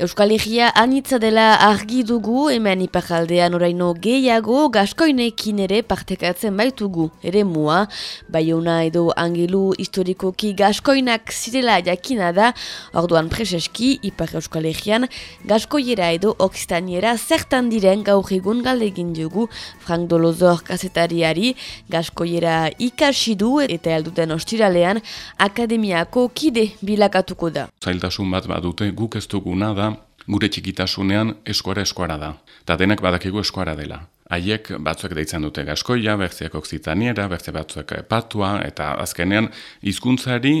Euskal Herria anitza dela argi dugu, hemen ipajaldean oraino gehiago, gaskoinekin ere partekatzen baitugu, ere mua, baiona edo angelu historikoki gaskoinak zirela jakina da, orduan preseski, ipar Euskal Herrian, gaskoiera edo okstaniera zertan diren gaur egun galdegin dugu, Frank Dolozor kasetariari, gaskoiera ikasi du eta alduten ostiralean, akademiako kide bilakatuko da. Zailtasun bat badute guk ez duguna da gure txikitasunean eskuara eskuara da. Ta denek badakigu eskuara dela. Haiek batzuek deitzen dute gaskoia, bertzeak okzitaniera, bertze batzuek patua, eta azkenean hizkuntzari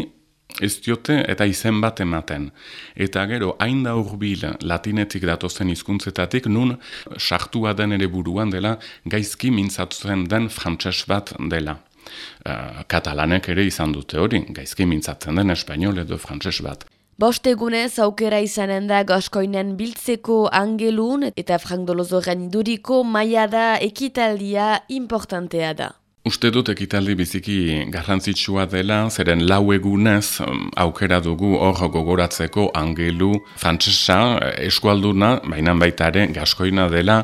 ez diote eta izen bat ematen. Eta gero, hain da urbil latinetik datozen hizkuntzetatik nun sartua den ere buruan dela gaizki mintzatzen den frantses bat dela. Uh, katalanek ere izan dute hori, gaizki mintzatzen den espainol edo frantses bat. Bostegunez aukera izanen da gaskoinen biltzeko angelun eta Frank Dolozoren iduriko maia da ekitaldia importantea da. Uste dut ekitaldi biziki garrantzitsua dela, zeren lau egunez um, aukera dugu hor gogoratzeko angelu frantzesa eh, eskualduna, baina baita ere gaskoina dela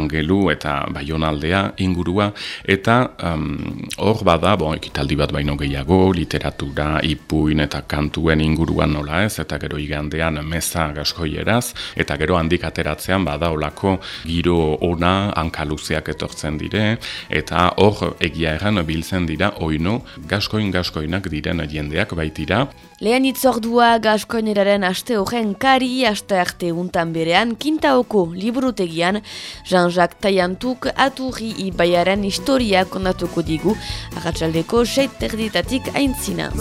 angelu eta baionaldea ingurua, eta um, hor bada, bon, ekitaldi bat baino gehiago, literatura, ipuin eta kantuen inguruan nola ez, eta gero igandean meza gaskoieraz, eta gero handik ateratzean bada olako giro ona hankaluziak etortzen dire, eta hor egia erran biltzen dira oino gaskoin-gaskoinak diren jendeak baitira. Lehen itzordua gaskoineraren aste horren kari aste arte untan berean kintaoko liburutegian Jean-Jacques Tayantuk aturri ibaiaren historia kondatuko digu, agatsaldeko seit terditatik aintzina.